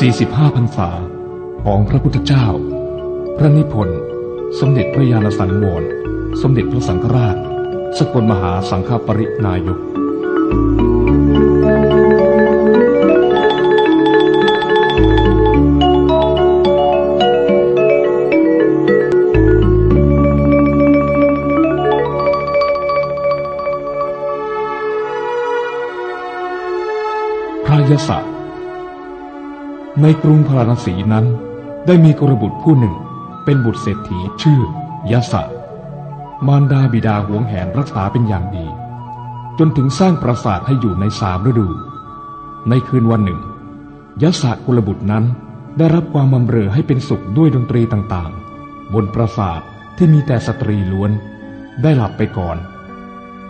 45พรรษาของพระพุทธเจ้า พระนิพนธ์ สมเด็จพระยาณสังวร สมเด็จพระสังฆราช สกลมหาสังฆปรินายก พระยศ ในกรุงพาราณสีนั้น ได้มีกรบุตรผู้หนึ่ง เป็นบุตรเศรษฐีชื่อยศมารดาบิดาหวงแหนรักษาเป็นอย่างดี จนถึงสร้างปราสาทให้อยู่ในสามฤดู ในคืนวันหนึ่งยศกุลบุตรนั้นได้รับความบำเรอให้เป็นสุขด้วยดนตรีต่างๆ บนปราสาทที่มีแต่สตรีล้วน ได้หลับไปก่อน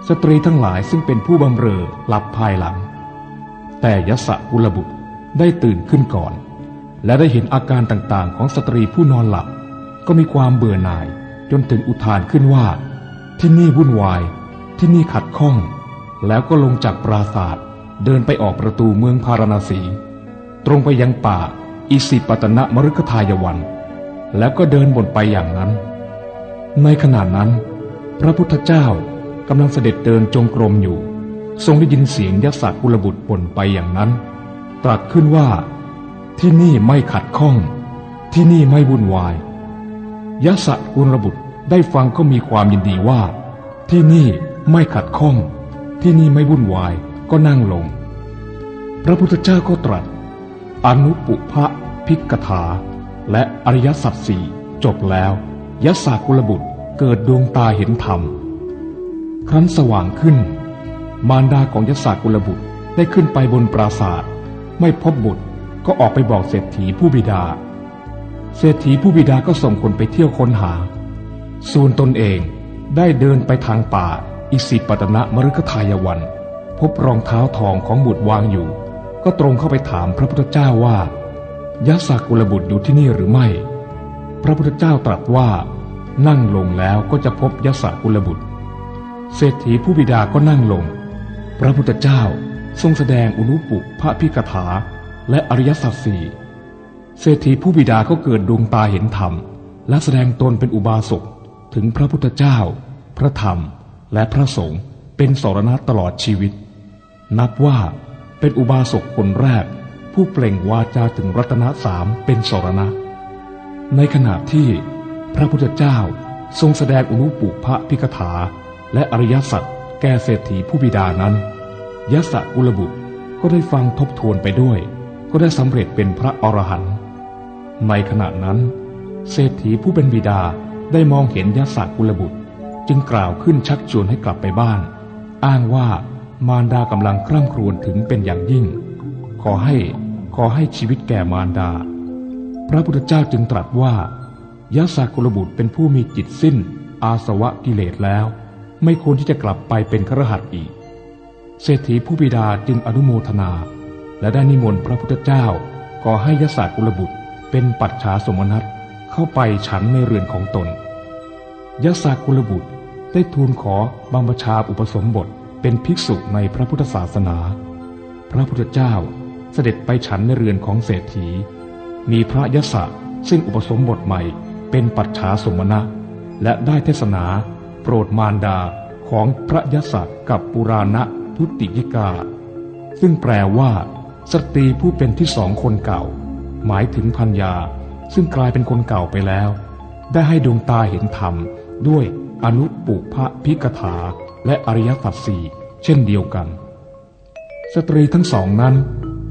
สตรีทั้งหลายซึ่งเป็นผู้บำเรอหลับภายหลัง แต่ยศกุลบุตร ได้ตื่นขึ้นก่อน และได้เห็นอาการต่างๆ ของสตรีผู้นอนหลับ ก็มีความเบื่อหน่ายจนถึงอุทานขึ้นว่า ที่นี่วุ่นวาย ที่นี่ขัดข้อง แล้วก็ลงจากปราศาสตร์เดินไปออกประตูเมืองพาราณสี ตรงไปยังป่าอิสิปตนะมรุกทายวัน แล้วก็เดินบนไปอย่างนั้น ในขณะนั้น พระพุทธเจ้ากำลังเสด็จเดินจงกรมอยู่ ทรงได้ยินเสียงยักษ์กุลบุตรบ่นไปอย่างนั้น ตรัสขึ้นว่า ที่นี่ไม่ขัดข้อง ที่นี่ไม่วุ่นวายยะสะกุลบุตรได้ฟังก็มีความยินดีว่า ที่นี่ไม่ขัดข้อง ที่นี่ไม่วุ่นวายก็นั่งลง พระพุทธเจ้าก็ตรัส อนุปุพะพิกถา และอริยสัจสี่จบแล้วยะสากุลบุตรเกิดดวงตาเห็นธรรม ครั้นสว่างขึ้น มารดาของยศกุลบุตรได้ขึ้นไปบนปราศาสตร์ ไม่พบบุตรก็ออกไปบอกเศรษฐีผู้บิดา เศรษฐีผู้บิดาก็ส่งคนไปเที่ยวค้นหา ส่วนตนเองได้เดินไปทางป่าอิสิปตนะมฤคทายวัน พบรองเท้าทองของบุตรวางอยู่ ก็ตรงเข้าไปถามพระพุทธเจ้าว่ายศกุลบุตรอยู่ที่นี่หรือไม่ พระพุทธเจ้าตรัสว่า นั่งลงแล้วก็จะพบยศกุลบุตร เศรษฐีผู้บิดาก็นั่งลง พระพุทธเจ้า ทรงแสดงอุนุปุพระพิกถาและอริยสัจสี่เศรษฐีผู้บิดาก็เกิดดวงตาเห็นธรรม และแสดงตนเป็นอุบาสกถึงพระพุทธเจ้า พระธรรม และพระสงฆ์เป็นสรณะตลอดชีวิต นับว่าเป็นอุบาสกคนแรก ผู้เปล่งวาจาถึงรัตนสามเป็นสรณะ ในขณะที่พระพุทธเจ้าทรงแสดงอุนุปุพระพิกถาและอริยสัจแก่เศรษฐีผู้บิดานั้น ยะสะกุลบุตรก็ได้ฟังทบทวนไปด้วย ก็ได้สำเร็จเป็นพระอรหันต์ในขณะนั้น เศรษฐีผู้เป็นบิดาได้มองเห็นยะสะกุลบุตร จึงกล่าวขึ้นชักชวนให้กลับไปบ้าน อ้างว่ามารดากำลังคร่ำครวญถึงเป็นอย่างยิ่ง ขอให้ขอให้ชีวิตแก่มารดา พระพุทธเจ้าจึงตรัสว่ายะสะกุลบุตรเป็นผู้มีจิตสิ้น อาสวะกิเลสแล้ว ไม่ควรที่จะกลับไปเป็นครหัสอีก เศรษฐีผู้บิดาจึงอนุโมทนา และได้นิมนต์พระพุทธเจ้าขอให้ยศากุลบุตรเป็นปัจฉาสมนัตเข้าไปฉันในเรือนของตนยศากุลบุตรได้ทูลขอบำบัชาอุปสมบทเป็นภิกษุในพระพุทธศาสนา พระพุทธเจ้าเสด็จไปฉันในเรือนของเศรษฐี มีพระยศะซึ่งอุปสมบทใหม่เป็นปัจฉาสมณะ และได้เทศนา โปรดมารดาของพระยศะกับปุราณ ทุติยิกา ซึ่งแปลว่า สตรีผู้เป็นที่สองคนเก่า หมายถึงพัญญา ซึ่งกลายเป็นคนเก่าไปแล้ว ได้ให้ดวงตาเห็นธรรม ด้วยอนุปุพะพิกถา และอริยสัจสี่เช่นเดียวกัน สตรีทั้งสองนั้น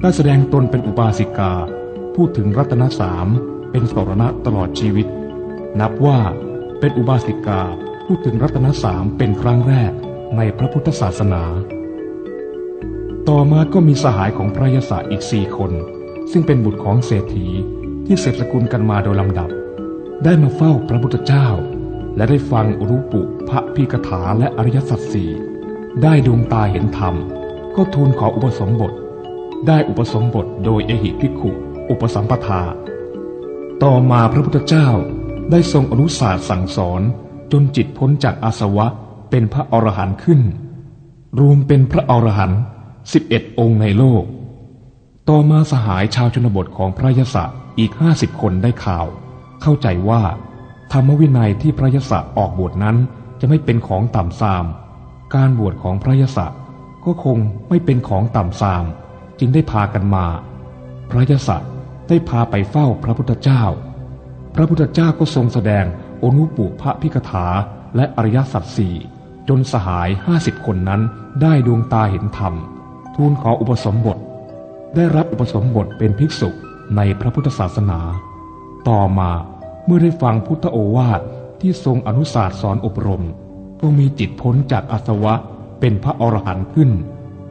ได้แสดงตนเป็นอุบาสิกา พูดถึงรัตนสามเป็นสรณะตลอดชีวิต นับว่าเป็นอุบาสิกาพูดถึงรัตนสามเป็นครั้งแรกในพระพุทธศาสนา ต่อมาก็มีสหายของพระยศอีกสี่คน ซึ่งเป็นบุตรของเศรษฐีที่เสพสกุลกันมาโดยลำดับ ได้มาเฝ้าพระพุทธเจ้า และได้ฟังอรุปุพระพิกถาและอริยสัจสี่ได้ดวงตาเห็นธรรม ก็ทูลขออุปสมบท ได้อุปสมบทโดยเอหิภิกขุ อุปสัมปทา ต่อมาพระพุทธเจ้าได้ทรงอนุสาสสั่งสอนจนจิตพ้นจากอาสวะเป็นพระอรหันต์ขึ้น รวมเป็นพระอรหันต์ สิบเอ็ดองค์ในโลก ต่อมาสหายชาวชนบทของพระยศอีกห้าสิบคนได้ข่าว เข้าใจว่าธรรมวินัยที่พระยศออกบวชนั้นจะไม่เป็นของต่ำทราม การบวชของพระยศก็คงไม่เป็นของต่ำทราม จึงได้พากันมา พระยศได้พาไปเฝ้าพระพุทธเจ้า พระพุทธเจ้าก็ทรงแสดงอนุปุพระพิกถาและอริยสัจสี่จนสหายห้าสิบคนนั้นได้ดวงตาเห็นธรรม ทูลขออุปสมบท ได้รับอุปสมบทเป็นภิกษุในพระพุทธศาสนา ต่อมาเมื่อได้ฟังพุทธโอวาทที่ทรงอนุสาสสอนอบรม ก็มีจิตพ้นจากอาสวะเป็นพระอรหันต์ขึ้น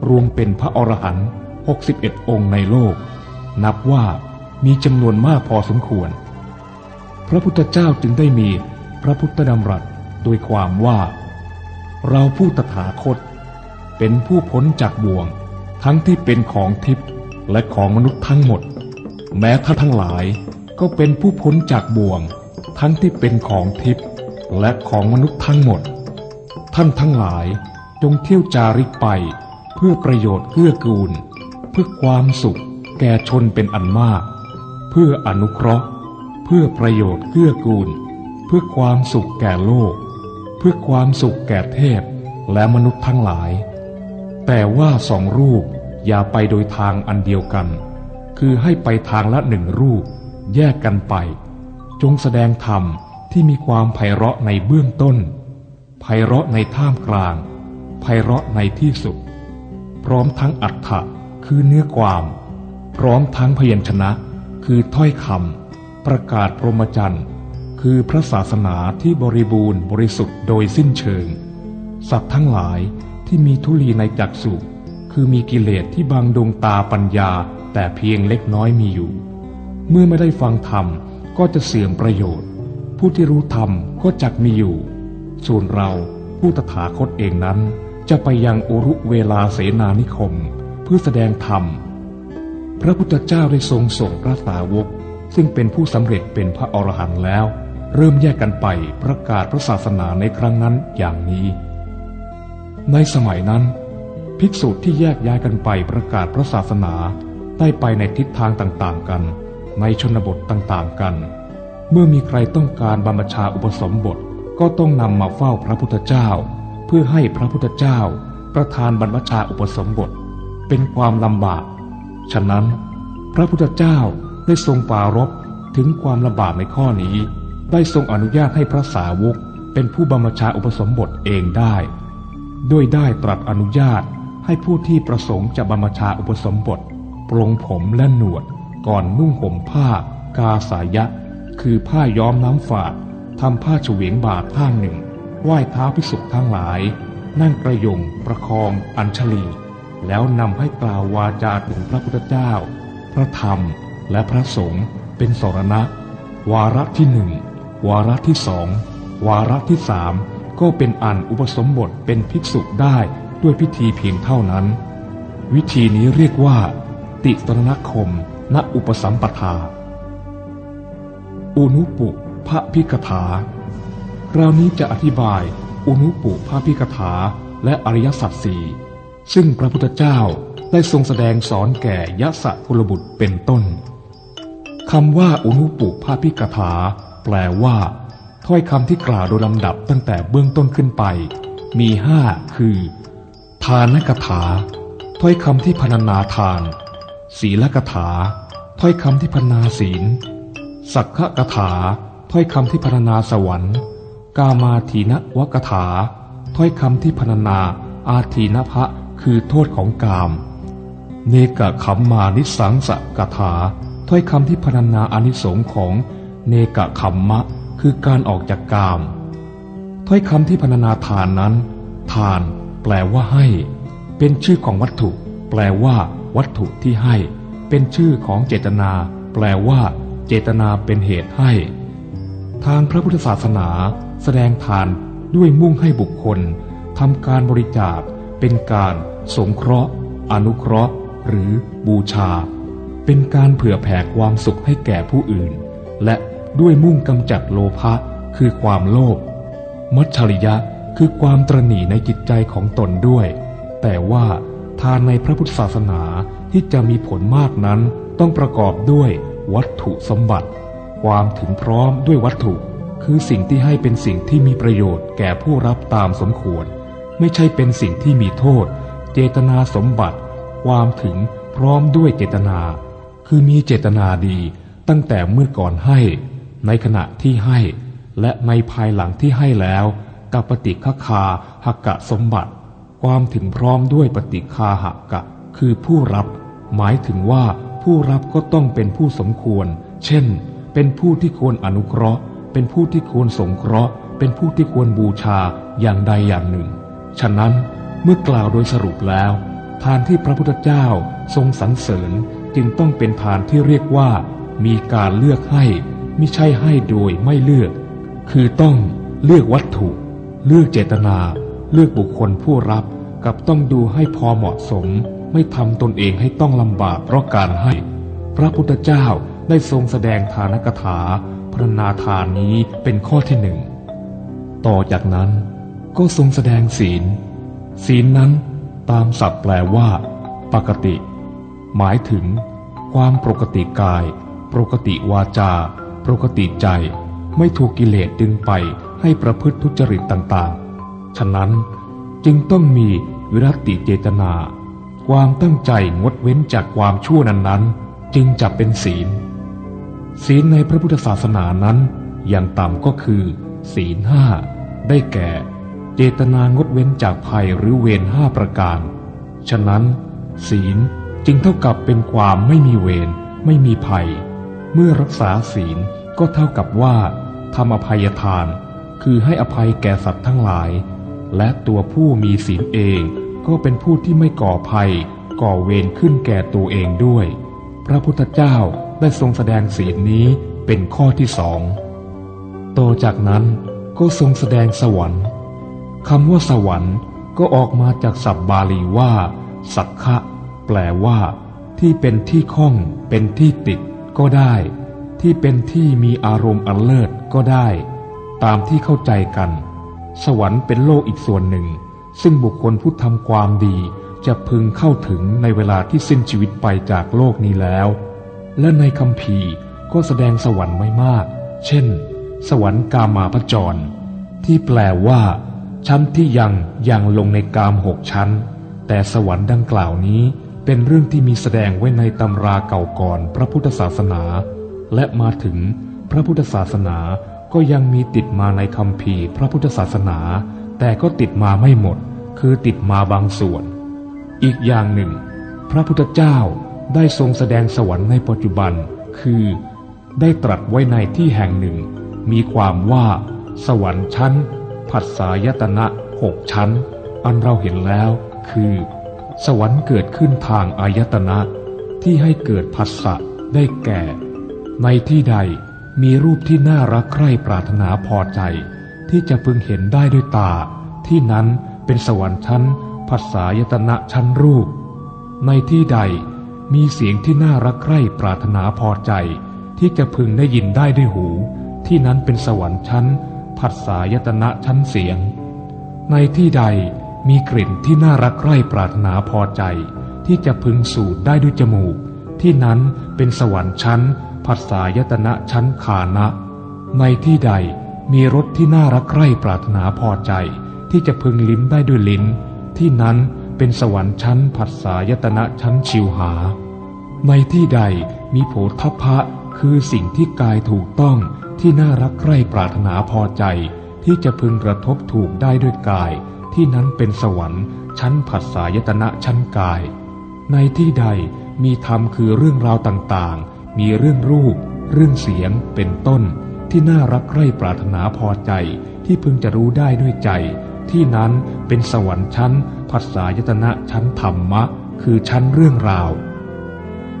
รวมเป็นพระอรหันต์หกสิบเอ็ดองค์ในโลก นับว่ามีจำนวนมากพอสมควร พระพุทธเจ้าจึงได้มีพระพุทธดำรัสโดยความว่า เราผู้ตถาคต เป็นผู้พ้นจากบ่วง ทั้งที่เป็นของทิพย์และของมนุษย์ทั้งหมด แม้ท่านทั้งหลายก็เป็นผู้พ้นจากบ่วง ทั้งที่เป็นของทิพย์และของมนุษย์ทั้งหมด ท่านทั้งหลายจงเที่ยวจาริกไป เพื่อประโยชน์เกื้อกูล เพื่อความสุขแก่ชนเป็นอันมาก เพื่ออนุเคราะห์ เพื่อประโยชน์เกื้อกูล เพื่อความสุขแก่โลก เพื่อความสุขแก่เทพและมนุษย์ทั้งหลาย แต่ว่าสองรูปอย่าไปโดยทางอันเดียวกัน คือให้ไปทางละหนึ่งรูป แยกกันไป จงแสดงธรรมที่มีความไพเราะในเบื้องต้น ไพเราะในท่ามกลาง ไพเราะในที่สุด พร้อมทั้งอัฏฐะคือเนื้อความ พร้อมทั้งพยัญชนะ คือถ้อยคำประกาศพรหมจรรย์ คือพระศาสนาที่บริบูรณ์บริสุทธิ์โดยสิ้นเชิง สัตว์ทั้งหลาย ที่มีทุลีในจักสุคือมีกิเลสที่บังดวงตาปัญญา แต่เพียงเล็กน้อยมีอยู่ เมื่อไม่ได้ฟังธรรมก็จะเสื่อมประโยชน์ ผู้ที่รู้ธรรมก็จักมีอยู่ ส่วนเราผู้ตถาคตเองนั้นจะไปยังอรุเวลาเสนานิคม เพื่อแสดงธรรม พระพุทธเจ้าได้ทรงส่งพระสาวก ซึ่งเป็นผู้สำเร็จเป็นพระอรหันต์แล้ว เริ่มแยกกันไปประกาศพระศาสนาในครั้งนั้นอย่างนี้ ในสมัยนั้น ภิกษุที่แยกย้ายกันไปประกาศพระศาสนาได้ไปในทิศทางต่างๆกัน ในชนบทต่างๆกัน เมื่อมีใครต้องการบรรพชาอุปสมบทก็ต้องนำมาเฝ้าพระพุทธเจ้า เพื่อให้พระพุทธเจ้า ประทานบรรพชาอุปสมบท เป็นความลำบาก ฉะนั้น พระพุทธเจ้าได้ทรงปรารบถึงความลำบากในข้อนี้ ได้ทรงอนุญาตให้พระสาวกเป็นผู้บรรพชาอุปสมบทเองได้ ด้วยได้ตรัสอนุญาตให้ผู้ที่ประสงค์จะบรรพชาอุปสมบท ปรงผมและหนวด ก่อนนุ่งห่มผ้า กาสายะ คือผ้าย้อมน้ำฝาดทำผ้าเฉวียงบาทข้างหนึ่งไหว้เท้าพิสุทั้งหลาย นั่งกระยงประคองอัญชลี แล้วนำให้กล่าววาจาถึงพระพุทธเจ้า พระธรรมและพระสงฆ์เป็นสรณะ วาระที่หนึ่งวาระที่สองวาระที่สาม ก็เป็นอันอุปสมบทเป็นภิกษุได้ด้วยพิธีเพียงเท่านั้น วิธีนี้เรียกว่า ติสรณคม ณอุปสัมปทา อุนุปุพระพิกถาคราวนี้จะอธิบายอุนุปุพระพิกถาและอริยสัจสี่ซึ่งพระพุทธเจ้าได้ทรงแสดงสอนแก่ยะสะกุลบุตรเป็นต้นคำว่าอุนุปุพระพิกถาแปลว่า ถ้อยคำที่กล่าวโดยลำดับตั้งแต่เบื้องต้นขึ้นไป มีห้าคือ ทานกถา ถ้อยคำที่พรรณนาทาน ศีลกถา ถ้อยคำที่พรรณนาศีล สักขกถา ถ้อยคำที่พรรณนาสวรรค์ กามาทีนวกถา ถ้อยคำที่พรรณนาอาทีนภะคือโทษของกาม เนกะขัมมานิสังสกถา ถ้อยคำที่พรรณนาอนิสงของเนกะขัมมะ คือการออกจากกาม ถ้อยคำที่พรรณนาทานนั้น ทาน แปลว่าให้ เป็นชื่อของวัตถุ แปลว่า วัตถุที่ให้ เป็นชื่อของเจตนา แปลว่า เจตนาเป็นเหตุให้ ทางพระพุทธศาสนา แสดงทานด้วยมุ่งให้บุคคลทำการบริจาค เป็นการสงเคราะห์ อนุเคราะห์ หรือบูชา เป็นการเผื่อแผ่ความสุขให้แก่ผู้อื่น และ ด้วยมุ่งกำจัดโลภะคือความโลภมัจฉริยะคือความตรณีในจิตใจของตนด้วย แต่ว่าทานในพระพุทธศาสนาที่จะมีผลมากนั้นต้องประกอบด้วยวัตถุสมบัติ ความถึงพร้อมด้วยวัตถุ คือสิ่งที่ให้เป็นสิ่งที่มีประโยชน์แก่ผู้รับตามสมควร ไม่ใช่เป็นสิ่งที่มีโทษ เจตนาสมบัติ ความถึงพร้อมด้วยเจตนา คือมีเจตนาดีตั้งแต่เมื่อก่อนให้ ในขณะที่ให้ และในภายหลังที่ให้แล้วกับปฏิฆคาหักกะสมบัติ ความถึงพร้อมด้วยปฏิคาหักกะ คือผู้รับ หมายถึงว่าผู้รับก็ต้องเป็นผู้สมควร เช่น เป็นผู้ที่ควรอนุเคราะห์ เป็นผู้ที่ควรสงเคราะห์ เป็นผู้ที่ควรบูชาอย่างใดอย่างหนึ่ง ฉะนั้นเมื่อกล่าวโดยสรุปแล้ว ทานที่พระพุทธเจ้าทรงสรรเสริญจึงต้องเป็นทานที่เรียกว่า มีการเลือกให้ ม่ใช่ให้โดยไม่เลือก คือต้องเลือกวัตถุ เลือกเจตนา เลือกบุคคลผู้รับ กับต้องดูให้พอเหมาะสม ไม่ทำตนเองให้ต้องลำบากเพราะการให้ พระพุทธเจ้าได้ทรงแสดงทานกถาพรณนาทานนี้เป็นข้อที่หนึ่ง ต่อจากนั้นก็ทรงแสดงศีล ศีลนั้นตามศัพท์แปลว่า ปกติ หมายถึง ความปกติกาย ปกติวาจา ปกติใจไม่ถูกกิเลสดึงไปให้ประพฤติทุจริตต่างๆ ฉะนั้นจึงต้องมีวิรัติเจตนา ความตั้งใจงดเว้นจากความชั่วนั้นๆ จึงจะเป็นศีล ศีลในพระพุทธศาสนานั้น อย่างต่ำก็คือ ศีลห้าได้แก่ เจตนางดเว้นจากภัยหรือเวรห้าประการ ฉะนั้น ศีลจึงเท่ากับเป็นความไม่มีเวรไม่มีภัย เมื่อรักษาศีล ก็เท่ากับว่าทำอภัยทาน คือให้อภัยแก่สัตว์ทั้งหลาย และตัวผู้มีศีลเองก็เป็นผู้ที่ไม่ก่อภัย ก่อเวรขึ้นแก่ตัวเองด้วย พระพุทธเจ้าได้ทรงแสดงศีลนี้เป็นข้อที่สองต่อจากนั้นก็ทรงแสดงสวรรค์คำว่าสวรรค์ก็ออกมาจากศัพท์บาลีว่า สักขะ แปลว่า ที่เป็นที่ข้อง เป็นที่ติด ก็ได้ ที่เป็นที่มีอารมณ์อันเลิศก็ได้ ตามที่เข้าใจกัน สวรรค์เป็นโลกอีกส่วนหนึ่ง ซึ่งบุคคลผู้ทำความดีจะพึงเข้าถึงในเวลาที่สิ้นชีวิตไปจากโลกนี้แล้ว และในคำพีก็แสดงสวรรค์ไว้มาก เช่น สวรรค์กามาพจร ที่แปลว่า ชั้นที่ยังยังลงในกามหกชั้น แต่สวรรค์ดังกล่าวนี้เป็นเรื่องที่มีแสดงไว้ในตำราเก่าก่อนพระพุทธศาสนา และมาถึงพระพุทธศาสนาก็ยังมีติดมาในคำพีพระพุทธศาสนา แต่ก็ติดมาไม่หมด คือติดมาบางส่วน อีกอย่างหนึ่ง พระพุทธเจ้าได้ทรงแสดงสวรรค์ในปัจจุบัน คือ ได้ตรัสไว้ในที่แห่งหนึ่ง มีความว่า สวรรค์ชั้น ผัสสายตนะหกชั้น อันเราเห็นแล้ว คือ สวรรค์เกิดขึ้นทางอายตนะ ที่ให้เกิดผัสสะได้แก่ ในที่ใดมีรูปที่น่ารักใคร่ปรารถนาพอใจ ที่จะพึงเห็นได้ด้วยตา ที่นั้นเป็นสวรรค์ชั้นผัสสายตนะชั้นรูป ในที่ใดมีเสียงที่น่ารักใคร่ปรารถนาพอใจ ที่จะพึงได้ยินได้ด้วยหู ที่นั้นเป็นสวรรค์ชั้นผัสสายตนะชั้นเสียง ในที่ใดมีกลิ่นที่น่ารักใคร่ปรารถนาพอใจ ที่จะพึงสูดได้ด้วยจมูก ที่นั้นเป็นสวรรค์ชั้น ผัสสายตนะชั้นคานะ ในที่ใดมีรสที่น่ารักใคร่ปรารถนาพอใจ ที่จะพึงลิ้มได้ด้วยลิ้น ที่นั้นเป็นสวรรค์ชั้นผัสสายตนะชั้นชิวหา ในที่ใดมีโผฏฐพะคือสิ่งที่กายถูกต้องที่น่ารักใคร่ปรารถนาพอใจ ที่จะพึงกระทบถูกได้ด้วยกาย ที่นั้นเป็นสวรรค์ชั้นผัสสายตนะชั้นกาย ในที่ใดมีธรรมคือเรื่องราวต่างๆ มีเรื่องรูป เรื่องเสียง เป็นต้น ที่น่ารักใคร่ปรารถนาพอใจ ที่พึงจะรู้ได้ด้วยใจ ที่นั้นเป็นสวรรค์ชั้นผัสสายตนะชั้นธรรมะ คือชั้นเรื่องราว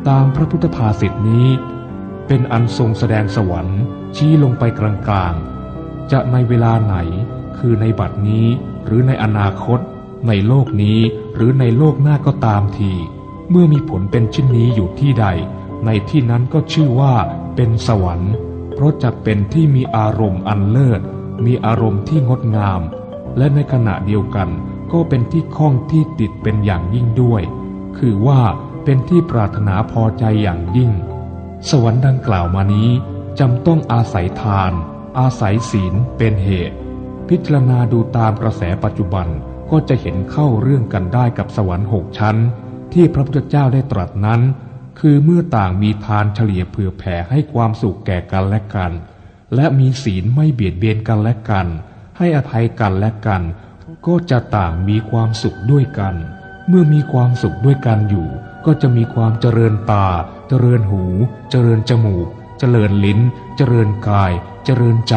ตามพระพุทธภาษิตนี้ เป็นอันทรงแสดงสวรรค์ ชี้ลงไปกลางๆ จะในเวลาไหน คือในบัดนี้ หรือในอนาคต ในโลกนี้ หรือในโลกหน้าก็ตามทีเมื่อมีผลเป็นชิ้นนี้อยู่ที่ใด ในที่นั้นก็ชื่อว่าเป็นสวรรค์ เพราะจะเป็นที่มีอารมณ์อันเลิศ มีอารมณ์ที่งดงาม และในขณะเดียวกันก็เป็นที่ข้องที่ติดเป็นอย่างยิ่งด้วย คือว่าเป็นเป็นที่ปรารถนาพอใจอย่างยิ่ง สวรรค์ดังกล่าวมานี้จำต้องอาศัยทาน อาศัยศีลเป็นเหตุ พิจารณาดูตามกระแสปัจจุบันก็จะเห็นเข้าเรื่องกันได้กับสวรรค์หกชั้น ที่พระพุทธเจ้าได้ตรัสนั้น คือเมื่อต่างมีทานเฉลี่ยเผื่อแผ่ให้ความสุขแก่กันและกัน และมีศีลไม่เบียดเบียนกันและกัน ให้อภัยกันและกัน ก็จะต่างมีความสุขด้วยกัน เมื่อมีความสุขด้วยกันอยู่ ก็จะมีความเจริญตา เจริญหู เจริญจมูก เจริญลิ้น เจริญกาย เจริญใจ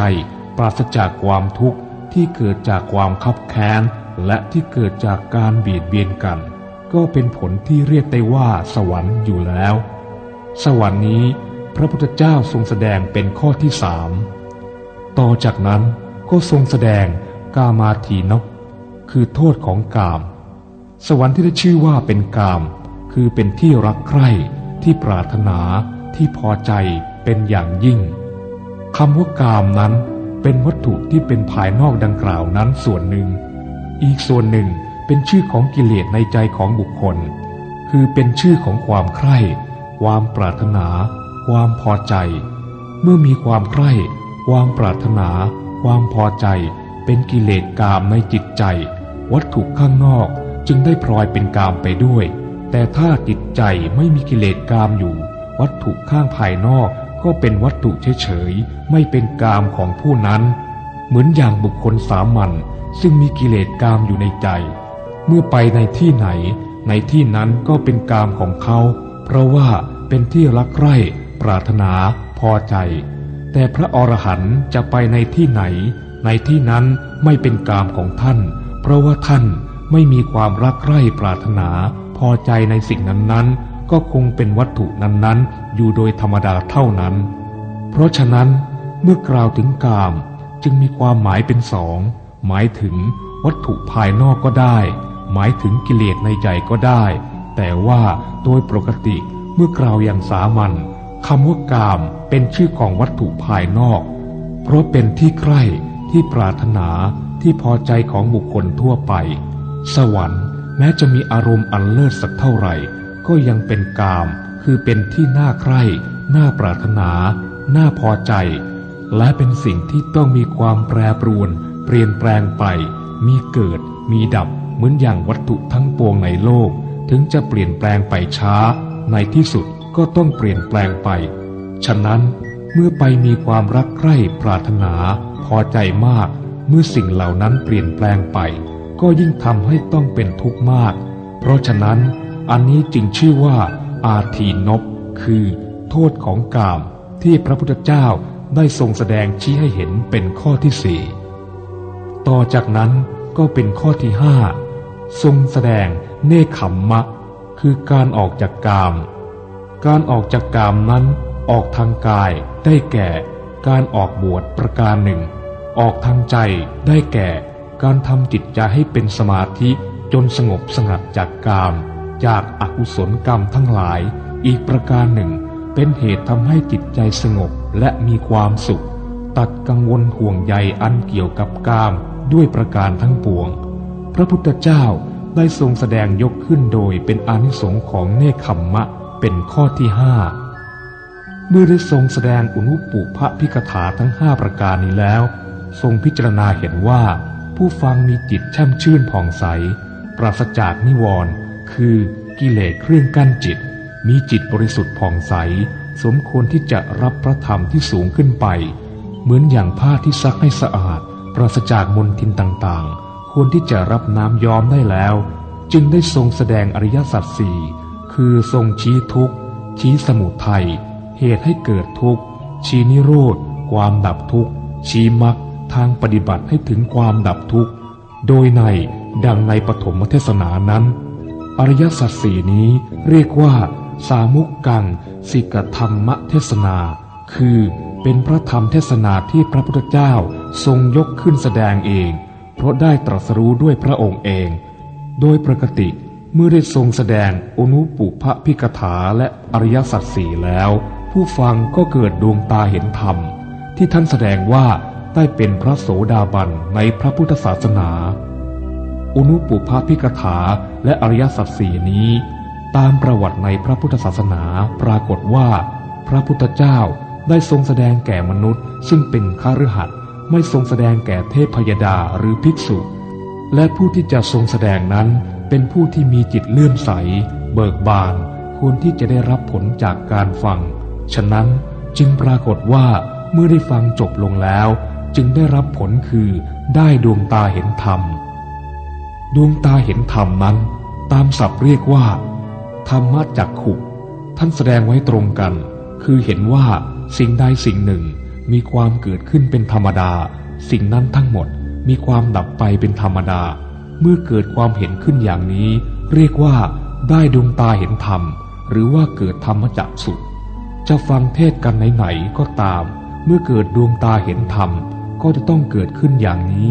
ปราศจากความทุกข์ที่เกิดจากความคับแค้น และที่เกิดจากการเบียดเบียนกัน ก็เป็นผลที่เรียกได้ว่าสวรรค์อยู่แล้ว สวรรค์นี้พระพุทธเจ้าทรงแสดงเป็นข้อที่สามต่อจากนั้นก็ทรงแสดงกามาทีนก คือโทษของกาม สวรรค์ที่ได้ชื่อว่าเป็นกาม คือเป็นที่รักใคร่ที่ปรารถนาที่พอใจเป็นอย่างยิ่งคำว่ากามนั้นเป็นวัตถุที่เป็นภายนอกดังกล่าวนั้นส่วนหนึ่ง อีกส่วนหนึ่ง เป็นชื่อของกิเลสในใจของบุคคล คือเป็นชื่อของความใคร่ความปรารถนา ความพอใจ เมื่อมีความใคร่ความปรารถนา ความพอใจ เป็นกิเลสกามในจิตใจ วัตถุข้างนอกจึงได้พลอยเป็นกามไปด้วย แต่ถ้าจิตใจไม่มีกิเลสกามอยู่ วัตถุข้างภายนอกก็เป็นวัตถุเฉยๆไม่เป็นกามของผู้นั้น เหมือนอย่างบุคคลสามัญซึ่งมีกิเลสกามอยู่ในใจ เมื่อไปในที่ไหน ในที่นั้นก็เป็นกามของเขา เพราะว่าเป็นที่รักใคร่ปรารถนาพอใจ แต่พระอรหันต์จะไปในที่ไหน ในที่นั้นไม่เป็นกามของท่าน เพราะว่าท่านไม่มีความรักใคร่ปรารถนา พอใจในสิ่งนั้นๆ ก็คงเป็นวัตถุนั้นๆ อยู่โดยธรรมดาเท่านั้น เพราะฉะนั้นเมื่อกล่าวถึงกามจึงมีความหมายเป็นสอง หมายถึงวัตถุภายนอกก็ได้ หมายถึงกิเลสในใจก็ได้ แต่ว่าโดยปกติเมื่อกล่าวอย่างสามัญคำว่ากามเป็นชื่อของวัตถุภายนอก เพราะเป็นที่ใกล้ที่ปรารถนาที่พอใจของบุคคลทั่วไป สวรรค์แม้จะมีอารมณ์อันเลิศสักเท่าไหร่ ก็ยังเป็นกาม คือเป็นที่น่าใคร่ น่าปรารถนา น่าพอใจ และเป็นสิ่งที่ต้องมีความแปรปรวน เปลี่ยนแปลงไป มีเกิด มีดับ มือนอย่างวัตถุทั้งปวงในโลก ถึงจะเปลี่ยนแปลงไปช้า ในที่สุดก็ต้องเปลี่ยนแปลงไป ฉะนั้นเมื่อไปมีความรักใคร่ปรารถนา พอใจมาก เมื่อสิ่งเหล่านั้นเปลี่ยนแปลงไป ก็ยิ่งทำให้ต้องเป็นทุกข์มาก เพราะฉะนั้น อันนี้จึงชื่อว่า อาทีนบคือ โทษของกาม ที่พระพุทธเจ้าได้ทรงแสดงชี้ให้เห็นเป็นข้อที่สี่ต่อจากนั้นก็เป็นข้อที่ห้า ทรงแสดงเนคขมมะ คือการออกจากกาม การออกจากกามนั้นออกทางกายได้แก่ การออกบวชประการหนึ่ง ออกทางใจได้แก่ การทำจิตใจให้เป็นสมาธิจนสงบสงัดจากกาม จากอากุศลกรรมทั้งหลาย อีกประการหนึ่ง เป็นเหตุทำให้จิตใจสงบและมีความสุข ตัดกังวลห่วงใยอันเกี่ยวกับกามด้วยประการทั้งปวง พระพุทธเจ้าได้ทรงแสดงยกขึ้นโดยเป็นอานิสงค์ของเนคขมมะเป็นข้อที่ห้าเมื่อได้ทรงแสดงอุณุปุพระพิกถาทั้งห้าประการนี้แล้ว ทรงพิจารณาเห็นว่า ผู้ฟังมีจิตแช่มชื่นผ่องใส ปราศจากนิวรณ์คือกิเลสเครื่องกั้นจิต มีจิตบริสุทธิ์ผ่องใส สมควรที่จะรับพระธรรมที่สูงขึ้นไป เหมือนอย่างผ้าที่ซักให้สะอาด ปราศจากมนทินต่างๆ ควรที่จะรับน้ำย้อมได้แล้ว จึงได้ทรงแสดงอริยสัจสี่คือทรงชี้ทุกข์ ชี้สมุทัยเหตุให้เกิดทุกข์ ชี้นิโรธ ความดับทุกข์ ชี้มรรคทางปฏิบัติให้ถึงความดับทุกข์ โดยในดังในปฐมเทศนานั้น อริยสัจสี่นี้เรียกว่า สามุกกัง สิกธรรมเทศนา คือเป็นพระธรรมเทศนาที่พระพุทธเจ้าทรงยกขึ้นแสดงเอง เพราะได้ตรัสรู้ด้วยพระองค์เอง โดยปกติเมื่อได้ทรงแสดงอนุปุพะพิกถาและอริยสัจสี่แล้ว ผู้ฟังก็เกิดดวงตาเห็นธรรม ที่ท่านแสดงว่าได้เป็นพระโสดาบันในพระพุทธศาสนา อนุปุพะพิกถาและอริยสัจสี่นี้ ตามประวัติในพระพุทธศาสนาปรากฏว่า พระพุทธเจ้าได้ทรงแสดงแก่มนุษย์ ซึ่งเป็นข้ารือหัด ไม่ทรงแสดงแก่เทพพยดาหรือภิกษุ และผู้ที่จะทรงแสดงนั้นเป็นผู้ที่มีจิตเลื่อมใส เบิกบานควรที่จะได้รับผลจากการฟัง ฉะนั้นจึงปรากฏว่าเมื่อได้ฟังจบลงแล้ว จึงได้รับผลคือได้ดวงตาเห็นธรรม ดวงตาเห็นธรรมนั้น ตามศัพท์เรียกว่า ธรรมจักขุ ท่านแสดงไว้ตรงกัน คือเห็นว่าสิ่งใดสิ่งหนึ่ง มีความเกิดขึ้นเป็นธรรมดา สิ่งนั้นทั้งหมดมีความดับไปเป็นธรรมดา เมื่อเกิดความเห็นขึ้นอย่างนี้ เรียกว่า ได้ดวงตาเห็นธรรม หรือว่าเกิดธรรมจักสุจะฟังเทศกันไหนๆก็ตาม เมื่อเกิดดวงตาเห็นธรรม ก็จะต้องเกิดขึ้นอย่างนี้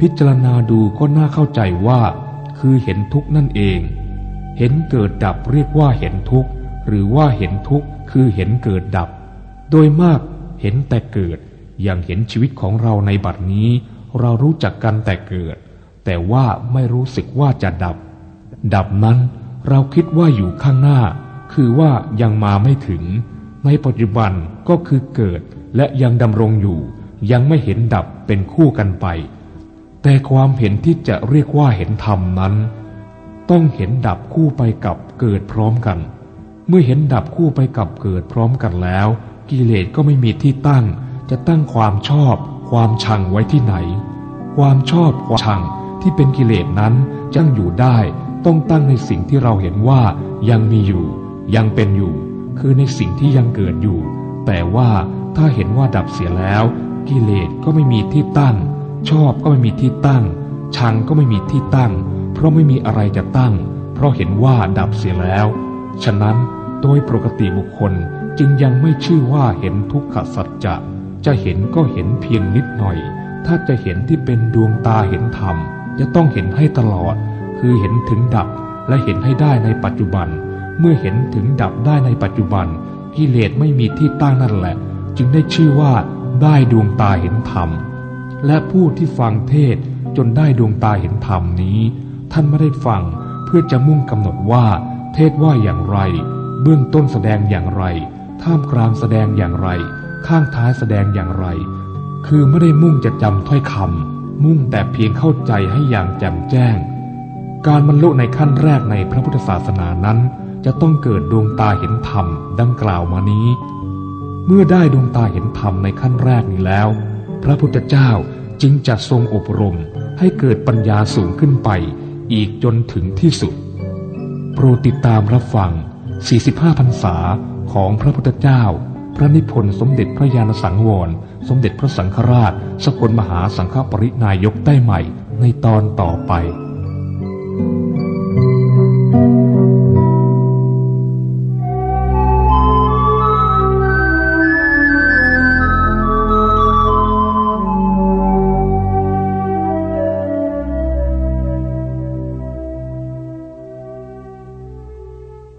พิจารณาดูก็น่าเข้าใจว่า คือเห็นทุกนั่นเอง เห็นเกิดดับเรียกว่าเห็นทุกหรือว่าเห็นทุกคือเห็นเกิดดับ โดยมาก เห็นแต่เกิด อย่างเห็นชีวิตของเราในบัดนี้ เรารู้จักกันแต่เกิด แต่ว่าไม่รู้สึกว่าจะดับ ดับนั้นเราคิดว่าอยู่ข้างหน้า คือว่ายังมาไม่ถึง ในปัจจุบันก็คือเกิดและยังดำรงอยู่ ยังไม่เห็นดับเป็นคู่กันไป แต่ความเห็นที่จะเรียกว่าเห็นธรรมนั้น ต้องเห็นดับคู่ไปกับเกิดพร้อมกัน เมื่อเห็นดับคู่ไปกับเกิดพร้อมกันแล้ว กิเลสก็ไม่มีที่ตั้ง จะตั้งความชอบ ความชังไว้ที่ไหน ความชอบความชังที่เป็นกิเลสนั้นจังอยู่ได้ ต้องตั้งในสิ่งที่เราเห็นว่ายังมีอยู่ ยังเป็นอยู่ คือในสิ่งที่ยังเกิดอยู่ แต่ว่าถ้าเห็นว่าดับเสียแล้ว กิเลสก็ไม่มีที่ตั้ง ชอบก็ไม่มีที่ตั้ง ชังก็ไม่มีที่ตั้ง เพราะไม่มีอะไรจะตั้ง เพราะเห็นว่าดับเสียแล้ว ฉะนั้นโดยปกติบุคคล จึงยังไม่ชื่อว่าเห็นทุกขสัจจะจะเห็นก็เห็นเพียงนิดหน่อย ถ้าจะเห็นที่เป็นดวงตาเห็นธรรม จะต้องเห็นให้ตลอด คือเห็นถึงดับและเห็นให้ได้ในปัจจุบัน เมื่อเห็นถึงดับได้ในปัจจุบัน กิเลสไม่มีที่ตั้งนั่นแหละ จึงได้ชื่อว่าได้ดวงตาเห็นธรรม และผู้ที่ฟังเทศจนได้ดวงตาเห็นธรรมนี้ ท่านไม่ได้ฟังเพื่อจะมุ่งกำหนดว่า เทศว่าอย่างไร เบื้องต้นแสดงอย่างไร ท่ามกลางแสดงอย่างไร ข้างท้ายแสดงอย่างไร คือไม่ได้มุ่งจะจำถ้อยคำมุ่งแต่เพียงเข้าใจให้อย่างแจ่มแจ้ง การบรรลุในขั้นแรกในพระพุทธศาสนานั้น จะต้องเกิดดวงตาเห็นธรรมดังกล่าวมานี้ เมื่อได้ดวงตาเห็นธรรมในขั้นแรกนี้แล้ว พระพุทธเจ้าจึงจะทรงอบรมให้เกิดปัญญาสูงขึ้นไป อีกจนถึงที่สุด โปรดติดตามรับฟัง 45พรรษา ของพระพุทธเจ้า พระนิพนธ์สมเด็จพระญาณสังวร สมเด็จพระสังฆราช สกลมหาสังฆปรินายกได้ใหม่ในตอนต่อไป Thank you.